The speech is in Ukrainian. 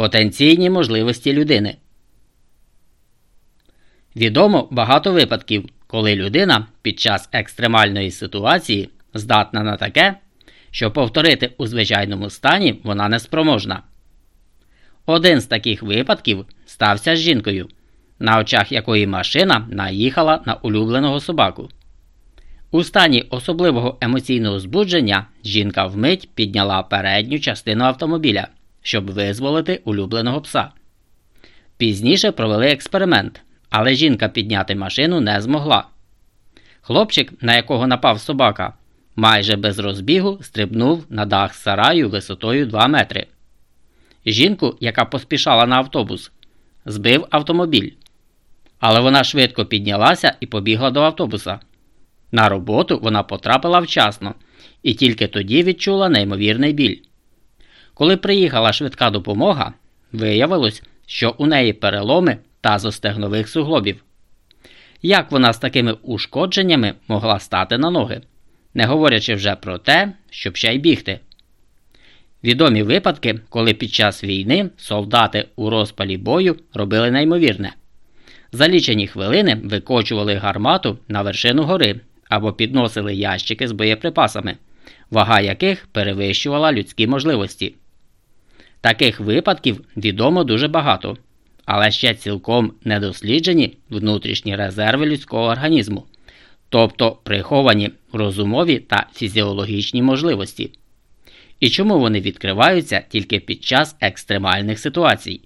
Потенційні можливості людини. Відомо багато випадків, коли людина під час екстремальної ситуації здатна на таке, що повторити у звичайному стані вона не спроможна. Один з таких випадків стався з жінкою, на очах якої машина наїхала на улюбленого собаку. У стані особливого емоційного збудження жінка вмить підняла передню частину автомобіля, щоб визволити улюбленого пса. Пізніше провели експеримент, але жінка підняти машину не змогла. Хлопчик, на якого напав собака, майже без розбігу стрибнув на дах сараю висотою 2 метри. Жінку, яка поспішала на автобус, збив автомобіль. Але вона швидко піднялася і побігла до автобуса. На роботу вона потрапила вчасно і тільки тоді відчула неймовірний біль. Коли приїхала швидка допомога, виявилось, що у неї переломи тазостегнових суглобів. Як вона з такими ушкодженнями могла стати на ноги, не говорячи вже про те, щоб ще й бігти. Відомі випадки, коли під час війни солдати у розпалі бою робили неймовірне. За лічені хвилини викочували гармату на вершину гори або підносили ящики з боєприпасами, вага яких перевищувала людські можливості. Таких випадків відомо дуже багато, але ще цілком недосліджені внутрішні резерви людського організму, тобто приховані розумові та фізіологічні можливості. І чому вони відкриваються тільки під час екстремальних ситуацій.